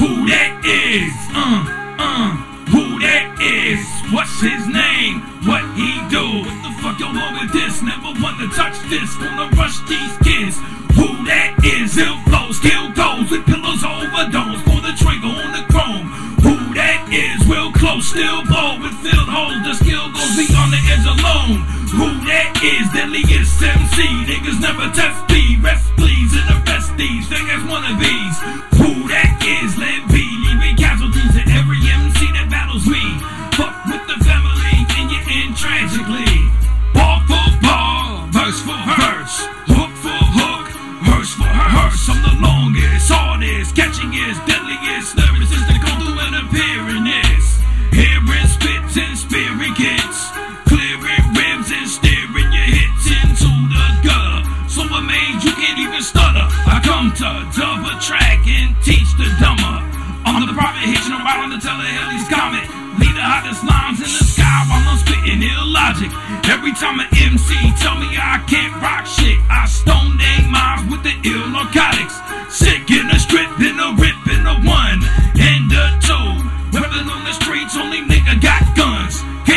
Who that is? Uh, uh. Who that is? What's his name? What he do? What the fuck y'all want with this? Never wanna touch this. Gonna rush these kids. Who that is? Ill flows, kill goes with pillows over overdose. Pull the trigger on the chrome. Who that is? Real close, still blow with filled holes. The skill goes beyond the edge alone. Who that is? Deadliest MC. Niggas never test me. Rest please and arrest these fake ass wannabes. Who is deadliest. Lyricist that come through and appear in this. Hearing spits and spearing hits, clearing ribs and steering your hits into the gutter. So amazed you can't even stutter. I come to dub a track and teach the dumber. I'm the prophet hitching a ride on the telehelis comet. Lead the hottest lines in the sky while I'm spitting illogic. Every time an MC tell me I can't rock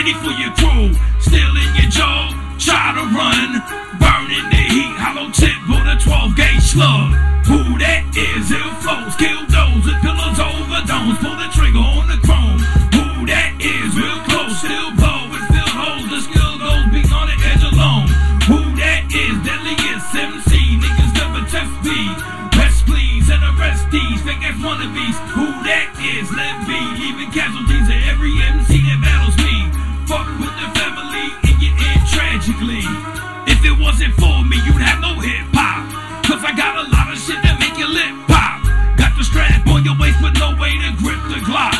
Katie for your crew, still in your jaw, try to run. Burn in the heat, hollow tip with a 12 gauge slug. Who that is? Ill flows, kill those with pillows overdose. Pull the trigger on the chrome. Who that is? Real close, still blow with filled holes. The skill goes beyond the edge alone. Who that is? Deadliest MC. Niggas never test me. And arrest these fake ass wannabes. Who that is? Let be. Leaving casualties to every MC that. Fuck with the family and you end tragically. If it wasn't for me, you'd have no hip hop. Cause I got a lot of shit that make your lip pop. Got the strap on your waist, but no way to grip the Glock.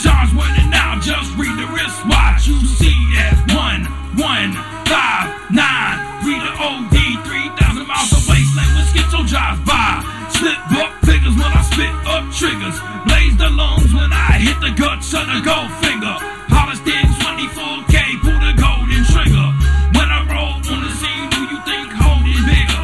John's winning now, just read the wristwatch. You see at one, one, five, nine. Read the OD, 3,000 miles of wasteland when SkitSo drives by. Slip up figures when I spit up triggers. Blaze the lungs when I hit the guts of the gold finger. Holliston 24K, pull the golden trigger. When I roll on the scene, who you think holding bigger?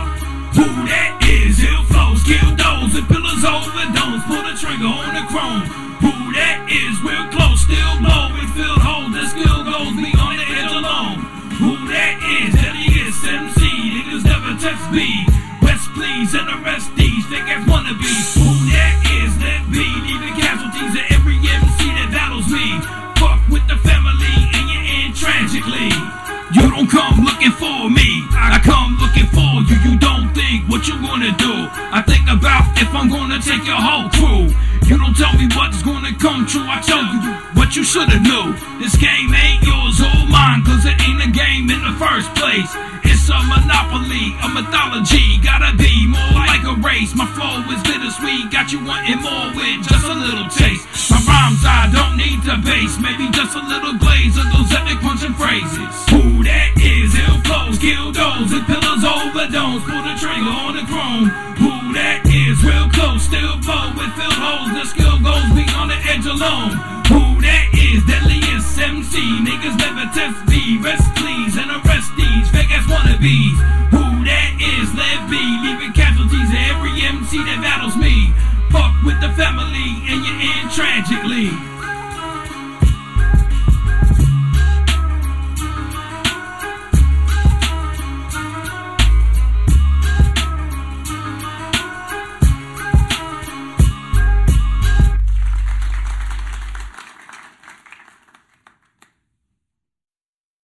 Who that is? Ill flows, kill those And pillars overdose. Pull the trigger on the chrome. Who that is? Real close, still blow with filled holes. The skill goes on the edge alone. Who that is? That he is MC. Niggas never test me. Rest please and arrest these fake ass wannabes. Who don't come looking for me, I come looking for you. You don't think what you gonna do. I think about if I'm gonna take your whole crew. You don't tell me what's gonna come true. I tell you what you shoulda knew. This game ain't yours or mine, cause it ain't a game in the first place. It's a monopoly, a mythology. Gotta be more like a race. My flow is bittersweet, got you wanting more with just a little taste. My rhymes I don't need to base, maybe just a little glaze of those epic bones and pillars over domes. Pull the trigger on the chrome. Who that is? Real close, still blow with filled holes. The skill goes beyond the edge alone. Who that is? Deadliest MC. Niggas never test me. Rest please and arrest these fake ass wannabes. Who that is? Let be. Leaving casualties to every MC that battles me. Fuck with the family and you end tragically.